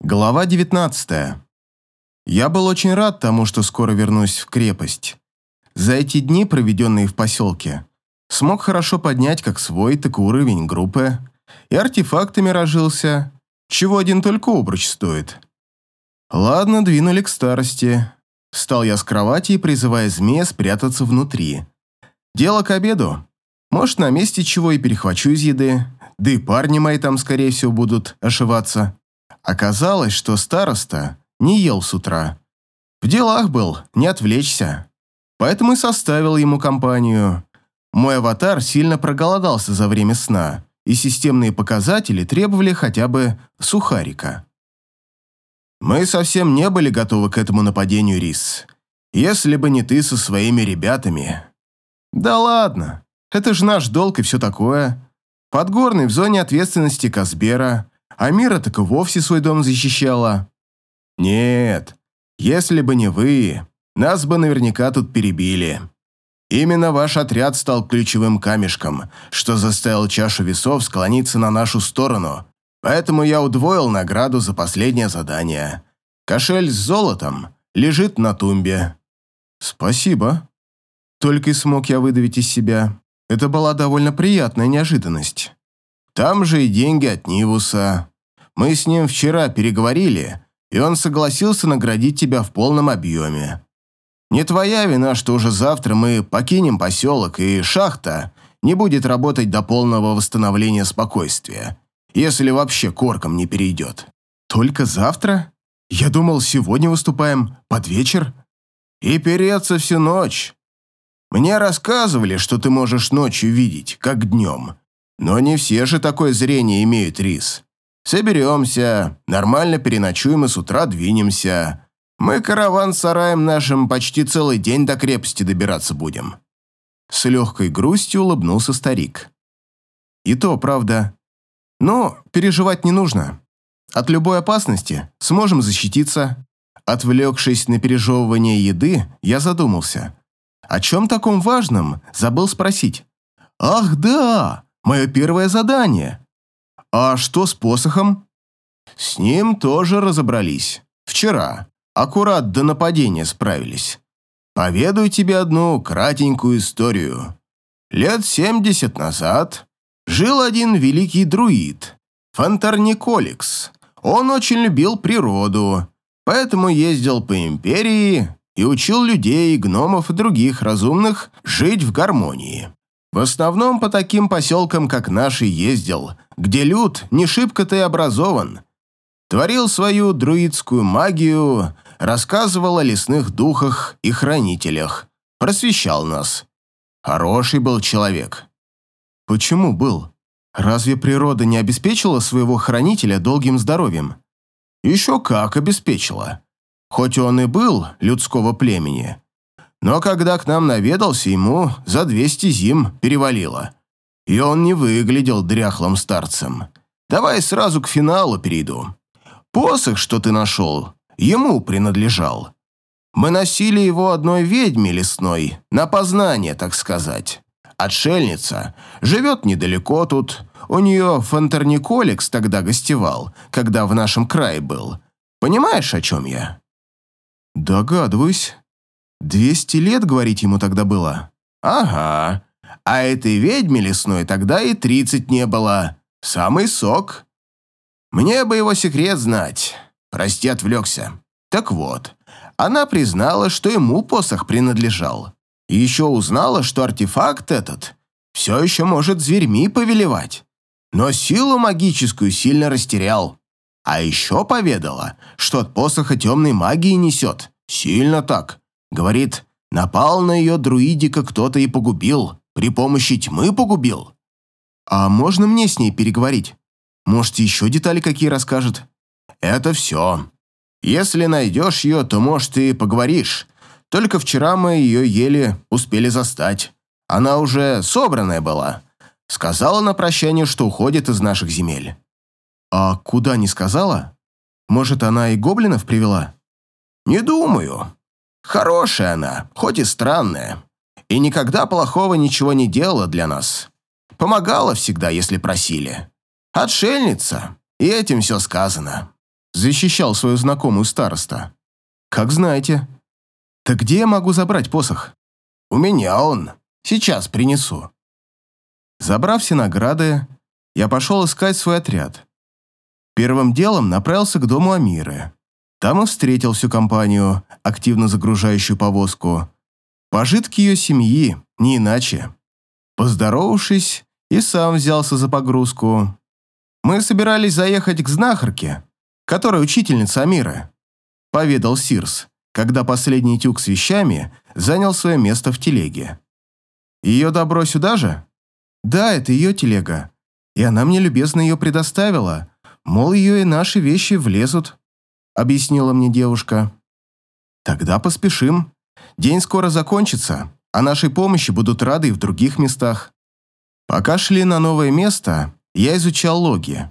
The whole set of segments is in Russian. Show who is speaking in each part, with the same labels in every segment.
Speaker 1: Глава 19. Я был очень рад тому, что скоро вернусь в крепость. За эти дни, проведенные в поселке, смог хорошо поднять как свой, так и уровень группы, и артефактами разжился, чего один только обруч стоит. Ладно, двинули к старости. Встал я с кровати, призывая змея спрятаться внутри. Дело к обеду. Может, на месте чего и перехвачу из еды, да и парни мои там, скорее всего, будут ошиваться. Оказалось, что староста не ел с утра. В делах был, не отвлечься. Поэтому и составил ему компанию. Мой аватар сильно проголодался за время сна, и системные показатели требовали хотя бы сухарика. Мы совсем не были готовы к этому нападению, Рис. Если бы не ты со своими ребятами. Да ладно, это же наш долг и все такое. Подгорный в зоне ответственности Казбера, а Мира так и вовсе свой дом защищала. Нет, если бы не вы, нас бы наверняка тут перебили. Именно ваш отряд стал ключевым камешком, что заставил чашу весов склониться на нашу сторону. Поэтому я удвоил награду за последнее задание. Кошель с золотом лежит на тумбе. Спасибо. Только и смог я выдавить из себя. Это была довольно приятная неожиданность. Там же и деньги от Нивуса. Мы с ним вчера переговорили, и он согласился наградить тебя в полном объеме. Не твоя вина, что уже завтра мы покинем поселок, и шахта не будет работать до полного восстановления спокойствия, если вообще корком не перейдет. Только завтра? Я думал, сегодня выступаем под вечер. И переться всю ночь. Мне рассказывали, что ты можешь ночью видеть, как днем. Но не все же такое зрение имеют, Рис. Соберемся, нормально переночуем и с утра двинемся. Мы караван с сараем нашим почти целый день до крепости добираться будем». С легкой грустью улыбнулся старик. «И то, правда. Но переживать не нужно. От любой опасности сможем защититься». Отвлекшись на пережевывание еды, я задумался. О чем таком важном забыл спросить. «Ах да! Мое первое задание. А что с посохом? С ним тоже разобрались. Вчера. Аккурат до нападения справились. Поведаю тебе одну кратенькую историю. Лет семьдесят назад жил один великий друид, Фантарниколикс. Он очень любил природу, поэтому ездил по империи и учил людей, гномов и других разумных жить в гармонии. В основном по таким поселкам, как наши, ездил, где люд не шибко-то и образован. Творил свою друидскую магию, рассказывал о лесных духах и хранителях, просвещал нас. Хороший был человек. Почему был? Разве природа не обеспечила своего хранителя долгим здоровьем? Еще как обеспечила. Хоть он и был людского племени, но когда к нам наведался, ему за двести зим перевалило. И он не выглядел дряхлым старцем. Давай сразу к финалу перейду. Посох, что ты нашел, ему принадлежал. Мы носили его одной ведьме лесной, на познание, так сказать. Отшельница, живет недалеко тут, у нее фантерниколикс тогда гостевал, когда в нашем крае был. Понимаешь, о чем я?» «Догадываюсь», Двести лет, говорить ему тогда было? Ага. А этой ведьме лесной тогда и тридцать не было. Самый сок. Мне бы его секрет знать. Прости, отвлекся. Так вот, она признала, что ему посох принадлежал. И еще узнала, что артефакт этот все еще может зверьми повелевать. Но силу магическую сильно растерял. А еще поведала, что от посоха темной магии несет. Сильно так, Говорит, напал на ее друидика кто-то и погубил. При помощи тьмы погубил. А можно мне с ней переговорить? Может, еще детали какие расскажет? Это все. Если найдешь ее, то, может, и поговоришь. Только вчера мы ее еле успели застать. Она уже собранная была. Сказала на прощание, что уходит из наших земель. А куда не сказала? Может, она и гоблинов привела? Не думаю. Хорошая она, хоть и странная. И никогда плохого ничего не делала для нас. Помогала всегда, если просили. Отшельница, и этим все сказано. защищал свою знакомую староста. Как знаете. Так где я могу забрать посох? У меня он. Сейчас принесу. Забрав все награды, я пошел искать свой отряд. Первым делом направился к дому Амиры. Там и встретил всю компанию, активно загружающую повозку. Пожитки ее семьи, не иначе. Поздоровавшись, и сам взялся за погрузку. Мы собирались заехать к знахарке, которая учительница Амиры, поведал Сирс, когда последний тюк с вещами занял свое место в телеге. Ее добро сюда же? Да, это ее телега. И она мне любезно ее предоставила. Мол, ее и наши вещи влезут, объяснила мне девушка. Тогда поспешим. День скоро закончится, а нашей помощи будут рады и в других местах. Пока шли на новое место, я изучал логи.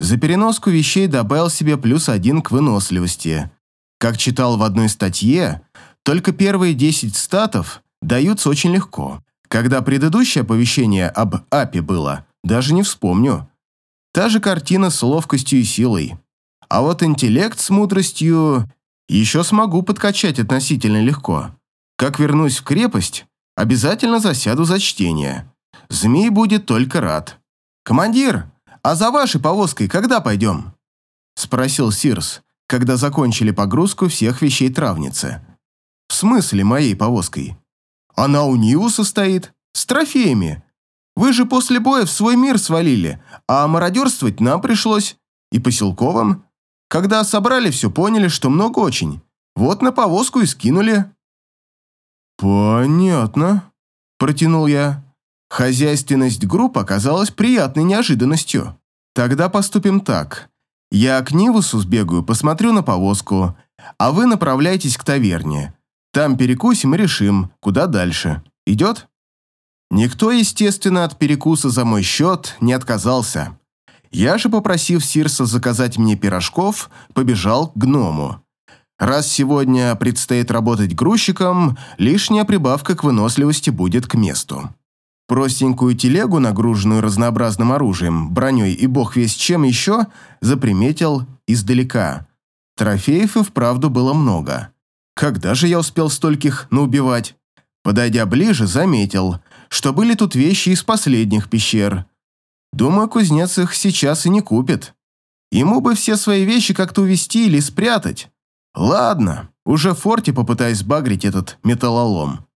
Speaker 1: За переноску вещей добавил себе плюс один к выносливости. Как читал в одной статье, только первые 10 статов даются очень легко. Когда предыдущее оповещение об АПе было, даже не вспомню. Та же картина с ловкостью и силой. А вот интеллект с мудростью еще смогу подкачать относительно легко. Как вернусь в крепость, обязательно засяду за чтение. Змей будет только рад. «Командир, а за вашей повозкой когда пойдем?» Спросил Сирс, когда закончили погрузку всех вещей травницы. «В смысле моей повозкой?» «Она у Нивуса стоит, с трофеями. Вы же после боя в свой мир свалили, а мародерствовать нам пришлось. И поселковым. Когда собрали все, поняли, что много очень. Вот на повозку и скинули». «Понятно», – протянул я. Хозяйственность групп оказалась приятной неожиданностью. Тогда поступим так. Я к Нивусу сбегаю, посмотрю на повозку, а вы направляйтесь к таверне. Там перекусим и решим, куда дальше. Идет? Никто, естественно, от перекуса за мой счет не отказался. Я же, попросив Сирса заказать мне пирожков, побежал к гному. Раз сегодня предстоит работать грузчиком, лишняя прибавка к выносливости будет к месту. Простенькую телегу, нагруженную разнообразным оружием, броней и бог весь чем еще, заприметил издалека. Трофеев и вправду было много. Когда же я успел стольких наубивать? Подойдя ближе, заметил, что были тут вещи из последних пещер. Думаю, кузнец их сейчас и не купит. Ему бы все свои вещи как-то увезти или спрятать. Ладно, уже в форте попытаюсь багрить этот металлолом.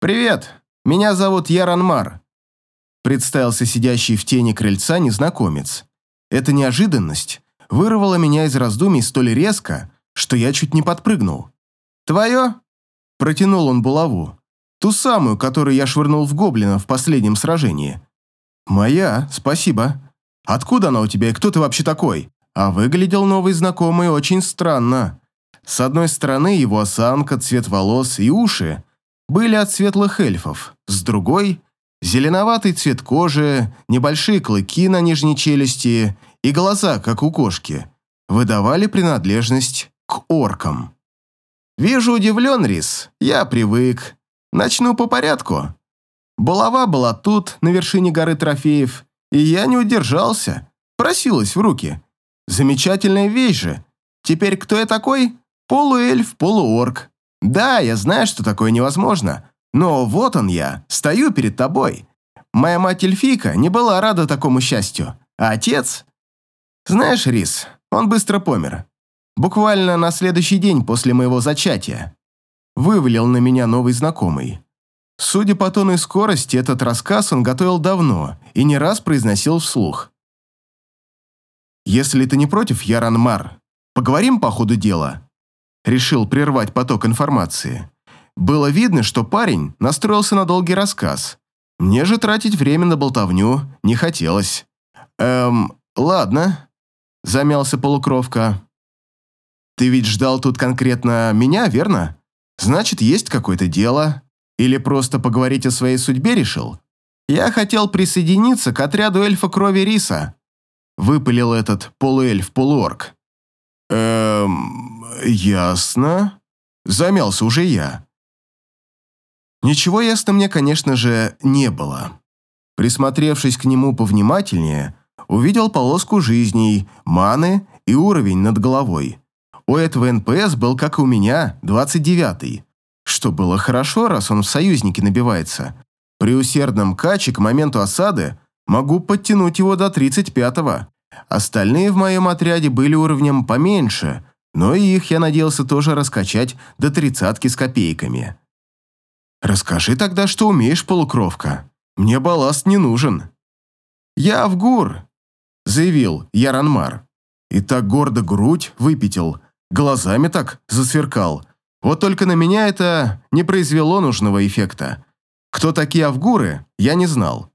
Speaker 1: «Привет!» «Меня зовут Яранмар», – представился сидящий в тени крыльца незнакомец. Эта неожиданность вырвала меня из раздумий столь резко, что я чуть не подпрыгнул. «Твое?» – протянул он булаву. Ту самую, которую я швырнул в гоблина в последнем сражении. «Моя, спасибо. Откуда она у тебя и кто ты вообще такой?» А выглядел новый знакомый очень странно. С одной стороны его осанка, цвет волос и уши были от светлых эльфов, с другой – зеленоватый цвет кожи, небольшие клыки на нижней челюсти и глаза, как у кошки, выдавали принадлежность к оркам. «Вижу, удивлен, Рис. Я привык. Начну по порядку. Булава была тут, на вершине горы трофеев, и я не удержался. Просилась в руки. Замечательная вещь же. Теперь кто я такой? Полуэльф, полуорк. Да, я знаю, что такое невозможно, но вот он я, стою перед тобой. Моя мать Эльфийка не была рада такому счастью, а отец... Знаешь, Рис, он быстро помер. Буквально на следующий день после моего зачатия. Вывалил на меня новый знакомый. Судя по тону и скорости, этот рассказ он готовил давно и не раз произносил вслух. «Если ты не против, Яран Мар, поговорим по ходу дела?» решил прервать поток информации. Было видно, что парень настроился на долгий рассказ. Мне же тратить время на болтовню не хотелось. «Эм, ладно», – замялся полукровка. «Ты ведь ждал тут конкретно меня, верно? Значит, есть какое-то дело. Или просто поговорить о своей судьбе решил? Я хотел присоединиться к отряду эльфа крови Риса», – выпалил этот полуэльф-полуорг. «Эм, ясно. Замялся уже я. Ничего ясно мне, конечно же, не было. Присмотревшись к нему повнимательнее, увидел полоску жизней, маны и уровень над головой. У этого НПС был, как и у меня, 29-й. Что было хорошо, раз он в союзники набивается. При усердном каче к моменту осады могу подтянуть его до 35-го. Остальные в моем отряде были уровнем поменьше, но и их я надеялся тоже раскачать до тридцатки с копейками. «Расскажи тогда, что умеешь, полукровка. Мне балласт не нужен». «Я Авгур», — заявил Яранмар. И так гордо грудь выпятил, глазами так засверкал. Вот только на меня это не произвело нужного эффекта. Кто такие Авгуры, я не знал.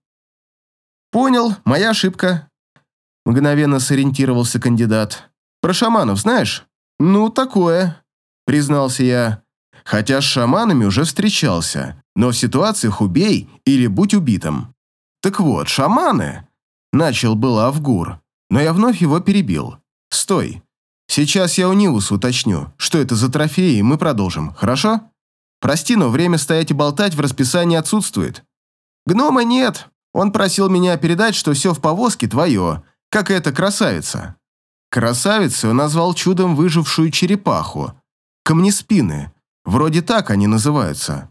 Speaker 1: «Понял, моя ошибка», — мгновенно сориентировался кандидат. «Про шаманов знаешь?» «Ну, такое», — признался я. Хотя с шаманами уже встречался, но в ситуациях убей или будь убитым. «Так вот, шаманы...» — начал было Авгур, но я вновь его перебил. «Стой. Сейчас я у Нивуса уточню, что это за трофеи, и мы продолжим, хорошо? Прости, но время стоять и болтать в расписании отсутствует. Гнома нет. Он просил меня передать, что все в повозке твое, как и эта красавица. Красавицей он назвал чудом выжившую черепаху. Камнеспины. Вроде так они называются.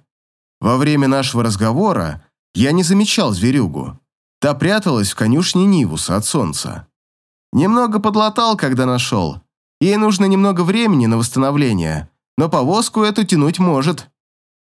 Speaker 1: Во время нашего разговора я не замечал зверюгу. Та пряталась в конюшне Нивуса от солнца. Немного подлатал, когда нашел. Ей нужно немного времени на восстановление, но повозку эту тянуть может.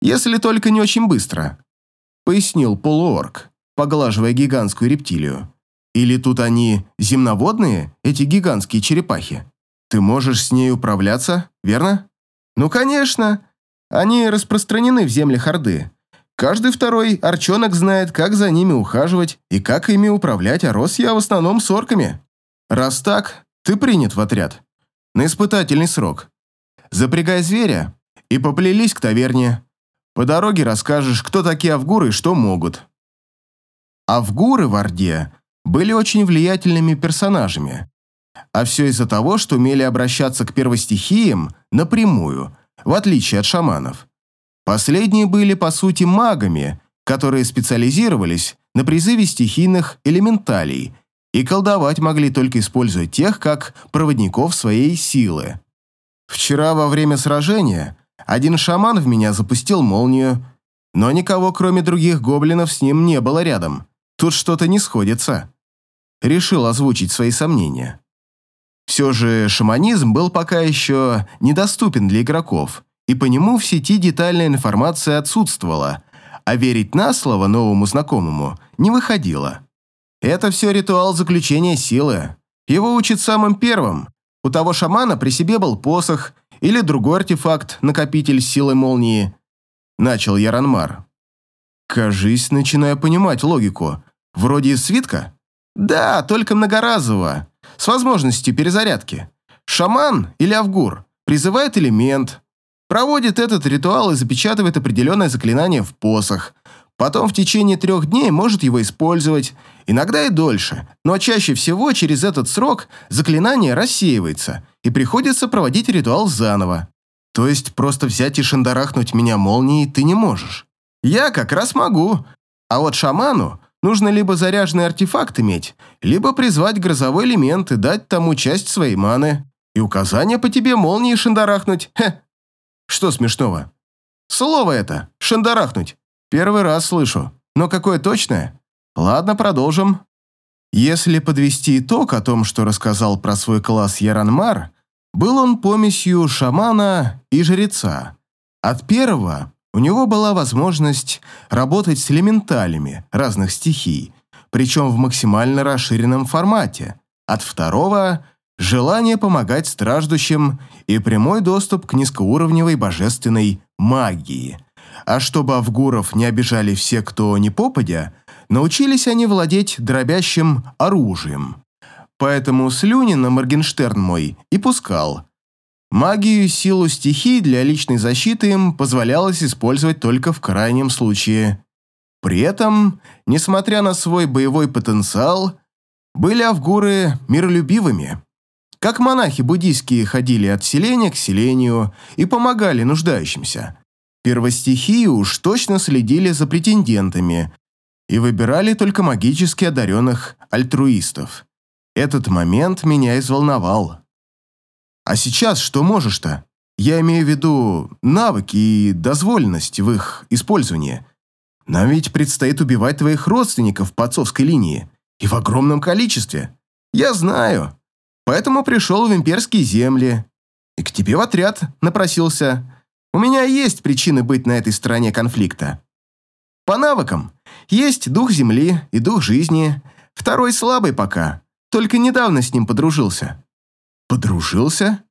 Speaker 1: Если только не очень быстро», — пояснил полуорг, поглаживая гигантскую рептилию. «Или тут они земноводные, эти гигантские черепахи? Ты можешь с ней управляться, верно?» «Ну, конечно. Они распространены в землях Орды. Каждый второй арчонок знает, как за ними ухаживать и как ими управлять, а рос я в основном с орками. Раз так, ты принят в отряд. На испытательный срок. Запрягай зверя и поплелись к таверне. По дороге расскажешь, кто такие авгуры и что могут. Авгуры в Орде были очень влиятельными персонажами. А все из-за того, что умели обращаться к первостихиям напрямую, в отличие от шаманов. Последние были, по сути, магами, которые специализировались на призыве стихийных элементалей – и колдовать могли только используя тех, как проводников своей силы. Вчера во время сражения один шаман в меня запустил молнию, но никого, кроме других гоблинов, с ним не было рядом. Тут что-то не сходится. Решил озвучить свои сомнения. Все же шаманизм был пока еще недоступен для игроков, и по нему в сети детальная информация отсутствовала, а верить на слово новому знакомому не выходило. Это все ритуал заключения силы. Его учат самым первым. У того шамана при себе был посох или другой артефакт, накопитель силы молнии. Начал Яранмар. Кажись, начинаю понимать логику. Вроде свитка? Да, только многоразово. С возможностью перезарядки. Шаман или авгур призывает элемент, проводит этот ритуал и запечатывает определенное заклинание в посох – Потом в течение трех дней может его использовать, иногда и дольше, но чаще всего через этот срок заклинание рассеивается, и приходится проводить ритуал заново. То есть просто взять и шандарахнуть меня молнией ты не можешь. Я как раз могу. А вот шаману нужно либо заряженный артефакт иметь, либо призвать грозовой элемент и дать тому часть своей маны. И указание по тебе молнией шандарахнуть. Хе. Что смешного? Слово это, шандарахнуть. Первый раз слышу. Но какое точное? Ладно, продолжим. Если подвести итог о том, что рассказал про свой класс Яранмар, был он помесью шамана и жреца. От первого у него была возможность работать с элементалями разных стихий, причем в максимально расширенном формате. От второго – желание помогать страждущим и прямой доступ к низкоуровневой божественной магии – а чтобы Авгуров не обижали все, кто не попадя, научились они владеть дробящим оружием. Поэтому слюни на Моргенштерн мой и пускал. Магию и силу стихий для личной защиты им позволялось использовать только в крайнем случае. При этом, несмотря на свой боевой потенциал, были авгуры миролюбивыми. Как монахи буддийские ходили от селения к селению и помогали нуждающимся – Первостихии уж точно следили за претендентами и выбирали только магически одаренных альтруистов. Этот момент меня изволновал. А сейчас что можешь-то? Я имею в виду навыки и дозволенность в их использовании. Нам ведь предстоит убивать твоих родственников по отцовской линии. И в огромном количестве. Я знаю. Поэтому пришел в имперские земли. И к тебе в отряд напросился. У меня есть причины быть на этой стороне конфликта. По навыкам. Есть дух земли и дух жизни. Второй слабый пока. Только недавно с ним подружился. Подружился?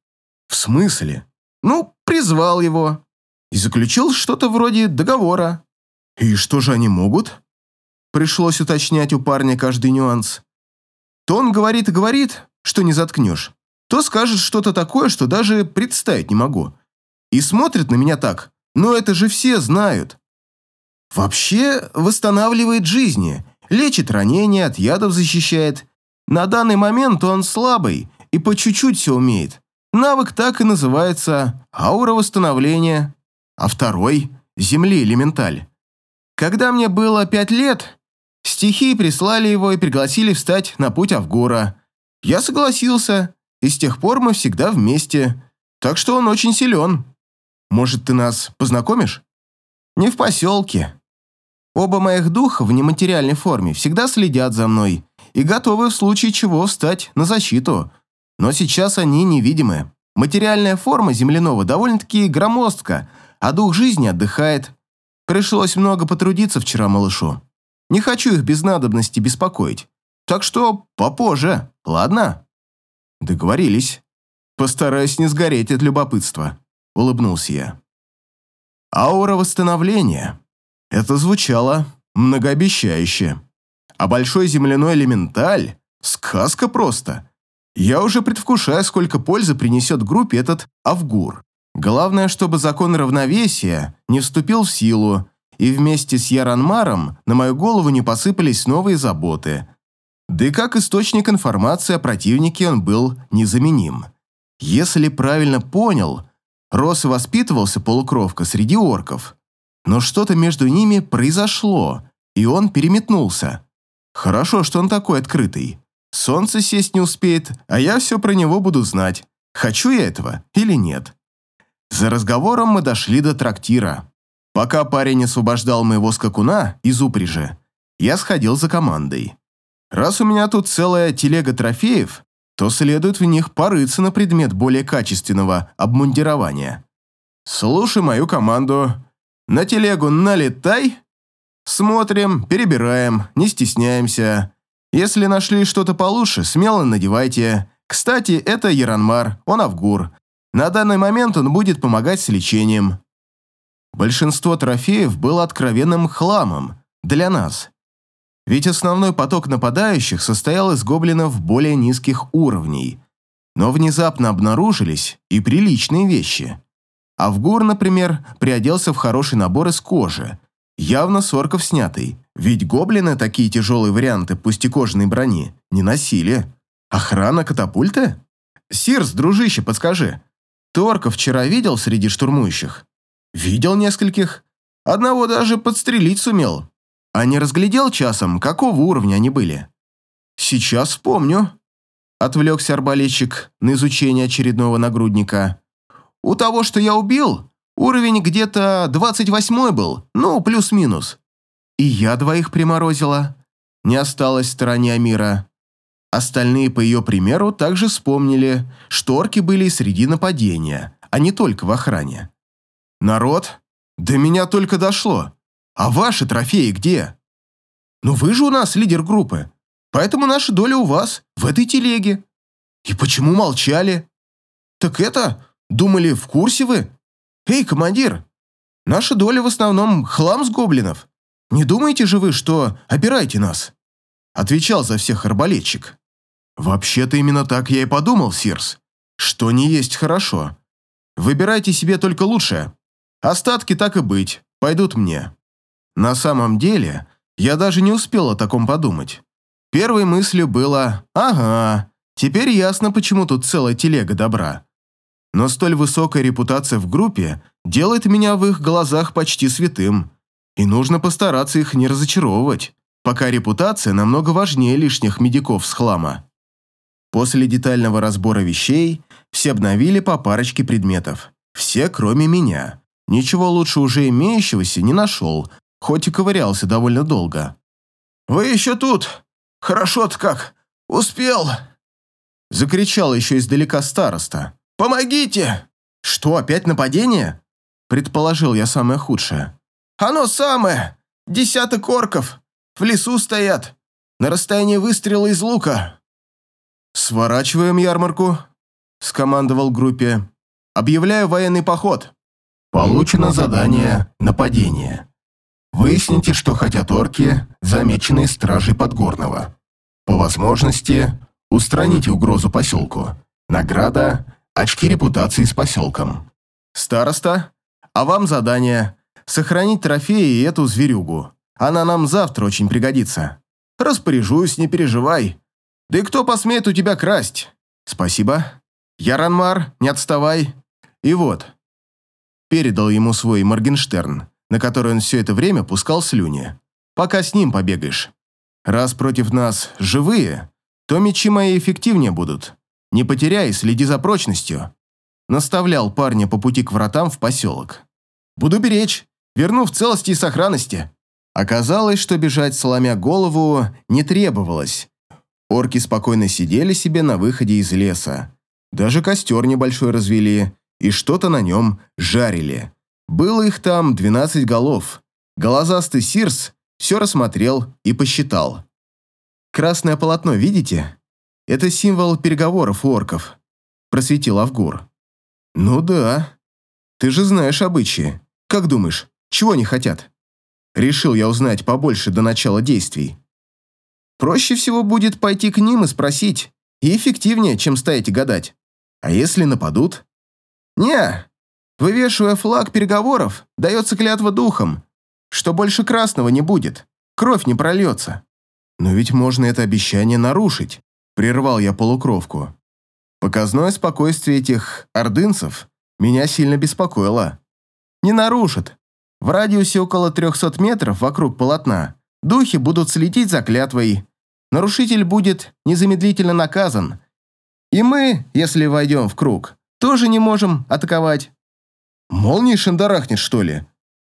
Speaker 1: В смысле? Ну, призвал его. И заключил что-то вроде договора. И что же они могут? Пришлось уточнять у парня каждый нюанс. То он говорит и говорит, что не заткнешь, то скажет что-то такое, что даже представить не могу. И смотрит на меня так, но это же все знают. Вообще восстанавливает жизни, лечит ранения, от ядов защищает. На данный момент он слабый и по чуть-чуть все умеет. Навык так и называется «аура восстановления», а второй – «земли элементаль». Когда мне было пять лет, стихии прислали его и пригласили встать на путь Авгура. Я согласился, и с тех пор мы всегда вместе, так что он очень силен. Может, ты нас познакомишь? Не в поселке. Оба моих духа в нематериальной форме всегда следят за мной и готовы в случае чего встать на защиту – но сейчас они невидимы. Материальная форма земляного довольно-таки громоздка, а дух жизни отдыхает. Пришлось много потрудиться вчера малышу. Не хочу их без надобности беспокоить. Так что попозже, ладно? Договорились. Постараюсь не сгореть от любопытства, улыбнулся я. Аура восстановления. Это звучало многообещающе. А большой земляной элементаль – сказка просто – я уже предвкушаю, сколько пользы принесет группе этот Авгур. Главное, чтобы закон равновесия не вступил в силу, и вместе с Яранмаром на мою голову не посыпались новые заботы. Да и как источник информации о противнике он был незаменим. Если правильно понял, рос и воспитывался полукровка среди орков. Но что-то между ними произошло, и он переметнулся. Хорошо, что он такой открытый. Солнце сесть не успеет, а я все про него буду знать, хочу я этого или нет. За разговором мы дошли до трактира. Пока парень освобождал моего скакуна из упряжи, я сходил за командой. Раз у меня тут целая телега трофеев, то следует в них порыться на предмет более качественного обмундирования. Слушай мою команду. На телегу налетай. Смотрим, перебираем, не стесняемся. Если нашли что-то получше, смело надевайте. Кстати, это Яранмар, он Авгур. На данный момент он будет помогать с лечением. Большинство трофеев было откровенным хламом для нас. Ведь основной поток нападающих состоял из гоблинов более низких уровней. Но внезапно обнаружились и приличные вещи. Авгур, например, приоделся в хороший набор из кожи, явно с орков снятый. Ведь гоблины такие тяжелые варианты пустякожной брони не носили. Охрана катапульты? Сирс, дружище, подскажи. Ты орков вчера видел среди штурмующих? Видел нескольких. Одного даже подстрелить сумел. А не разглядел часом, какого уровня они были? Сейчас вспомню. Отвлекся арбалетчик на изучение очередного нагрудника. У того, что я убил, уровень где-то 28 был, ну, плюс-минус. И я двоих приморозила. Не осталось в стороне Амира. Остальные, по ее примеру, также вспомнили, что орки были среди нападения, а не только в охране. «Народ, до меня только дошло. А ваши трофеи где?» «Ну вы же у нас лидер группы, поэтому наша доля у вас, в этой телеге. И почему молчали?» «Так это, думали, в курсе вы? Эй, командир, наша доля в основном хлам с гоблинов. Не думаете же вы, что опираете нас?» Отвечал за всех арбалетчик. «Вообще-то именно так я и подумал, Сирс. Что не есть хорошо. Выбирайте себе только лучшее. Остатки так и быть, пойдут мне». На самом деле, я даже не успел о таком подумать. Первой мыслью было «Ага, теперь ясно, почему тут целая телега добра». Но столь высокая репутация в группе делает меня в их глазах почти святым. И нужно постараться их не разочаровывать, пока репутация намного важнее лишних медиков с хлама. После детального разбора вещей Все обновили по парочке предметов. Все, кроме меня. Ничего лучше уже имеющегося не нашел, хоть и ковырялся довольно долго. «Вы еще тут? Хорошо-то как! Успел!» Закричал еще издалека староста. «Помогите!» «Что, опять нападение?» Предположил я самое худшее. «Оно самое! Десяток орков! В лесу стоят! На расстоянии выстрела из лука!» «Сворачиваем ярмарку», — скомандовал группе. «Объявляю военный поход».
Speaker 2: Получено задание «Нападение». Выясните, что хотят орки, замеченные стражей Подгорного. По возможности, устраните угрозу поселку. Награда – очки репутации с поселком.
Speaker 1: «Староста, а вам задание – сохранить трофеи и эту зверюгу. Она нам завтра очень пригодится. Распоряжусь, не переживай. Да и кто посмеет у тебя красть? Спасибо. Яранмар, не отставай. И вот». Передал ему свой Моргенштерн, на который он все это время пускал слюни. «Пока с ним побегаешь. Раз против нас живые, то мечи мои эффективнее будут. Не потеряй, следи за прочностью. Наставлял парня по пути к вратам в поселок. «Буду беречь, верну в целости и сохранности». Оказалось, что бежать, сломя голову, не требовалось. Орки спокойно сидели себе на выходе из леса. Даже костер небольшой развели и что-то на нем жарили. Было их там 12 голов. Голозастый Сирс все рассмотрел и посчитал. «Красное полотно, видите? Это символ переговоров орков», – просветил Авгур. «Ну да. Ты же знаешь обычаи. Как думаешь, чего они хотят?» Решил я узнать побольше до начала действий. Проще всего будет пойти к ним и спросить, и эффективнее, чем стоять и гадать. А если нападут? Не, вывешивая флаг переговоров, дается клятва духом, что больше красного не будет, кровь не прольется. Но ведь можно это обещание нарушить, прервал я полукровку. Показное спокойствие этих ордынцев меня сильно беспокоило. Не нарушат. В радиусе около 300 метров вокруг полотна духи будут следить за клятвой. Нарушитель будет незамедлительно наказан. И мы, если войдем в круг, тоже не можем атаковать. «Молнией шандарахнет, что ли?»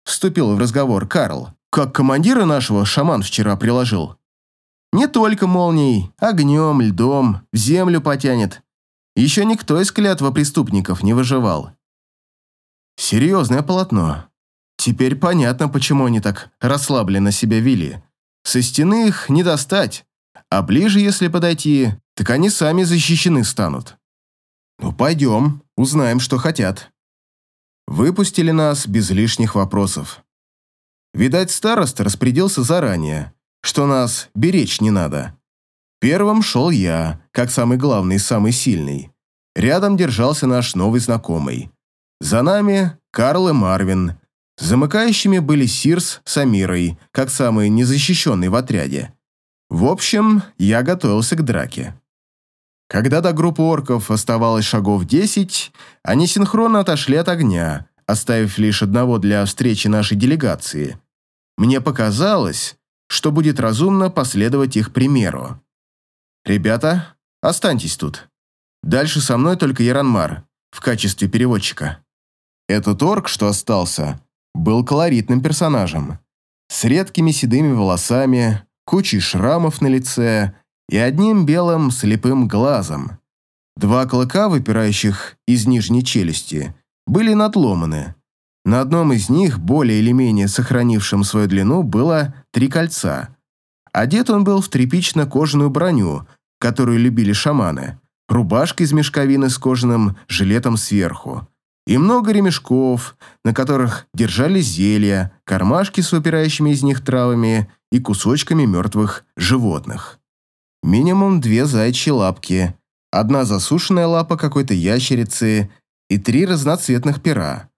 Speaker 1: Вступил в разговор Карл. «Как командира нашего шаман вчера приложил». «Не только молнией, огнем, льдом, в землю потянет. Еще никто из клятва преступников не выживал. Серьезное полотно. Теперь понятно, почему они так расслабленно себя вели. Со стены их не достать, а ближе, если подойти, так они сами защищены станут. Ну, пойдем, узнаем, что хотят. Выпустили нас без лишних вопросов. Видать, староста распорядился заранее, что нас беречь не надо. Первым шел я, как самый главный и самый сильный. Рядом держался наш новый знакомый. За нами Карл и Марвин. Замыкающими были Сирс с Амирой, как самые незащищенные в отряде. В общем, я готовился к драке. Когда до группы орков оставалось шагов 10, они синхронно отошли от огня, оставив лишь одного для встречи нашей делегации. Мне показалось, что будет разумно последовать их примеру. «Ребята, останьтесь тут. Дальше со мной только Яранмар, в качестве переводчика». Этот орк, что остался, был колоритным персонажем. С редкими седыми волосами, кучей шрамов на лице и одним белым слепым глазом. Два клыка, выпирающих из нижней челюсти, были надломаны. На одном из них, более или менее сохранившем свою длину, было три кольца. Одет он был в тряпично-кожаную броню, которую любили шаманы, рубашка из мешковины с кожаным жилетом сверху, и много ремешков, на которых держались зелья, кармашки с выпирающими из них травами и кусочками мертвых животных. Минимум две зайчьи лапки, одна засушенная лапа какой-то ящерицы и три разноцветных пера.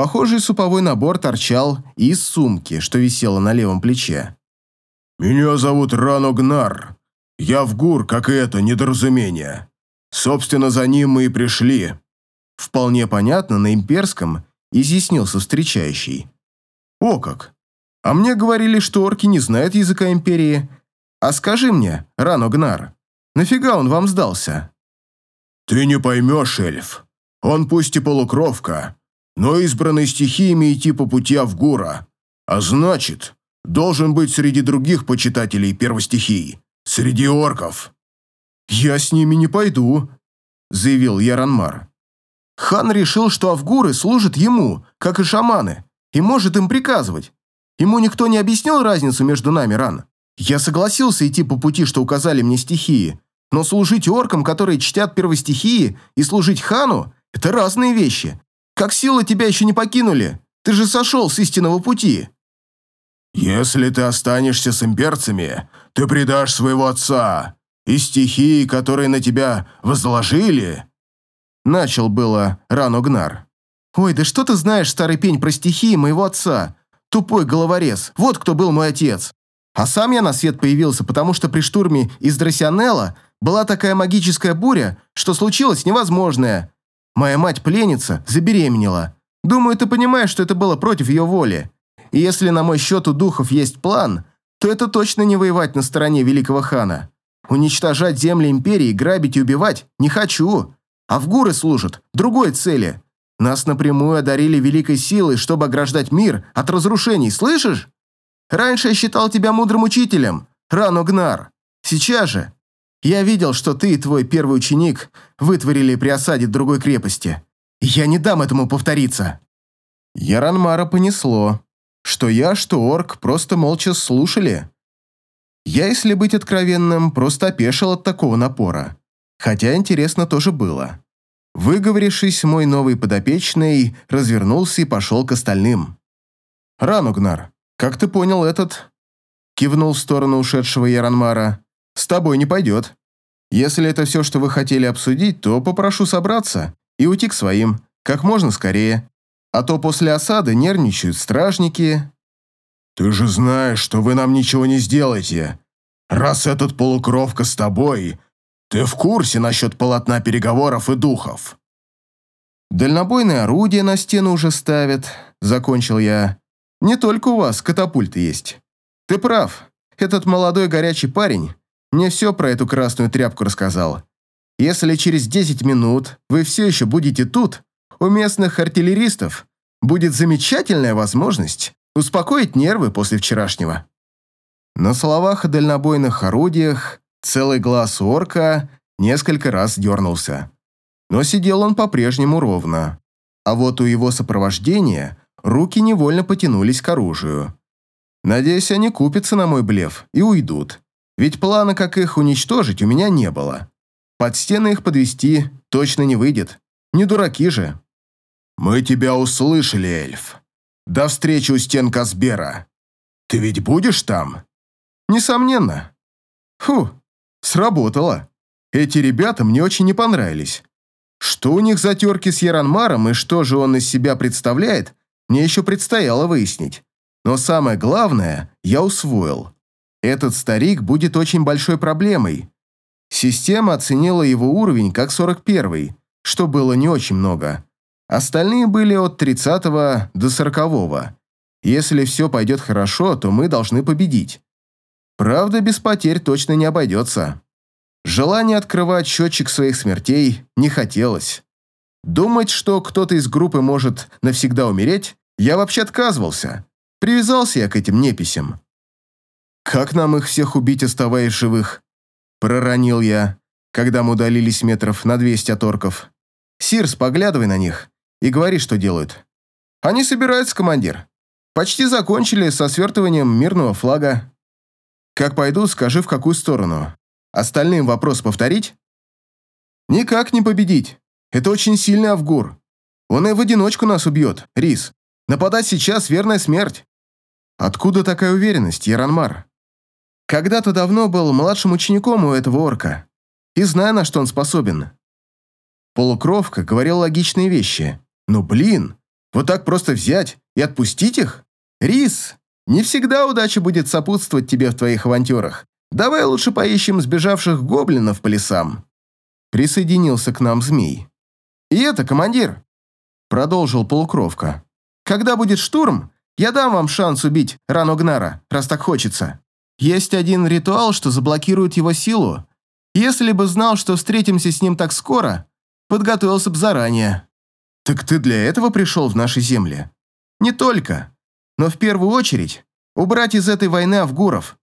Speaker 1: Похожий суповой набор торчал из сумки, что висела на левом плече.
Speaker 3: «Меня зовут Рано Гнар», я в ГУР, как и это недоразумение. Собственно, за ним мы и пришли.
Speaker 1: Вполне понятно, на имперском изъяснился встречающий. О как! А мне говорили, что орки не знают языка империи. А скажи мне, Рано Гнар, нафига он вам сдался?
Speaker 3: «Ты не поймешь, эльф. Он пусть и полукровка, но избранный стихиями идти по пути Авгура, а значит, должен быть среди других почитателей первостихий, среди орков».
Speaker 1: «Я с ними не пойду», — заявил Яранмар. «Хан решил, что Авгуры служат ему, как и шаманы, и может им приказывать. Ему никто не объяснил разницу между нами, Ран. Я согласился идти по пути, что указали мне стихии, но служить оркам, которые чтят первостихии, и служить хану – это разные вещи. Как силы тебя еще не покинули? Ты же сошел с истинного пути.
Speaker 3: Если ты останешься с имперцами, ты предашь своего отца, и стихии, которые на тебя возложили.
Speaker 1: Начал было Рану Гнар. Ой, да что ты знаешь, старый пень, про стихии моего отца? Тупой головорез, вот кто был мой отец. А сам я на свет появился, потому что при штурме из Дросянелла была такая магическая буря, что случилось невозможное. Моя мать-пленница забеременела. Думаю, ты понимаешь, что это было против ее воли. И если на мой счет у духов есть план, то это точно не воевать на стороне великого хана. Уничтожать земли империи, грабить и убивать не хочу. А в гуры служат другой цели. Нас напрямую одарили великой силой, чтобы ограждать мир от разрушений, слышишь? Раньше я считал тебя мудрым учителем, Рану Гнар. Сейчас же я видел, что ты и твой первый ученик вытворили при осаде другой крепости. Я не дам этому повториться». Яранмара понесло. Что я, что орк просто молча слушали. Я, если быть откровенным, просто опешил от такого напора. Хотя интересно тоже было. Выговорившись, мой новый подопечный развернулся и пошел к остальным. «Ранугнар, как ты понял этот?» Кивнул в сторону ушедшего Яранмара. «С тобой не пойдет. Если это все, что вы хотели обсудить, то попрошу собраться и уйти к своим, как можно скорее. А то после осады нервничают стражники».
Speaker 3: «Ты же знаешь, что вы нам ничего не сделаете. Раз этот полукровка с тобой, ты в курсе насчет полотна переговоров и духов?»
Speaker 1: «Дальнобойное орудие на стену уже ставят», — закончил я. «Не только у вас катапульты есть. Ты прав, этот молодой горячий парень мне все про эту красную тряпку рассказал. Если через 10 минут вы все еще будете тут, у местных артиллеристов будет замечательная возможность успокоить нервы после вчерашнего». На словах о дальнобойных орудиях Целый глаз орка несколько раз дернулся. Но сидел он по-прежнему ровно. А вот у его сопровождения руки невольно потянулись к оружию. Надеюсь, они купятся на мой блеф и уйдут. Ведь плана, как их уничтожить, у меня не было. Под стены их подвести точно не выйдет. Не дураки же.
Speaker 3: «Мы тебя услышали, эльф. До встречи у стен Казбера. Ты ведь будешь там?»
Speaker 1: «Несомненно». «Фу, Сработало. Эти ребята мне очень не понравились. Что у них за терки с Яранмаром и что же он из себя представляет, мне еще предстояло выяснить. Но самое главное, я усвоил. Этот старик будет очень большой проблемой. Система оценила его уровень как 41 что было не очень много. Остальные были от 30 до 40 Если все пойдет хорошо, то мы должны победить. Правда, без потерь точно не обойдется. Желание открывать счетчик своих смертей не хотелось. Думать, что кто-то из группы может навсегда умереть, я вообще отказывался. Привязался я к этим неписям. «Как нам их всех убить, оставаясь живых?» Проронил я, когда мы удалились метров на 200 от орков. «Сирс, поглядывай на них и говори, что делают». «Они собираются, командир. Почти закончили со свертыванием мирного флага. Как пойду, скажи, в какую сторону. Остальным вопрос повторить? Никак не победить. Это очень сильный Авгур. Он и в одиночку нас убьет, Рис. Нападать сейчас – верная смерть. Откуда такая уверенность, Яранмар? Когда-то давно был младшим учеником у этого орка. И знаю, на что он способен. Полукровка говорил логичные вещи. Но, блин, вот так просто взять и отпустить их? Рис, не всегда удача будет сопутствовать тебе в твоих авантюрах. Давай лучше поищем сбежавших гоблинов по лесам». Присоединился к нам змей. «И это, командир!» Продолжил полукровка. «Когда будет штурм, я дам вам шанс убить Рану Гнара, раз так хочется. Есть один ритуал, что заблокирует его силу. Если бы знал, что встретимся с ним так скоро, подготовился бы заранее. Так ты для этого пришел в наши земли? Не только, но в первую очередь убрать из этой войны авгуров.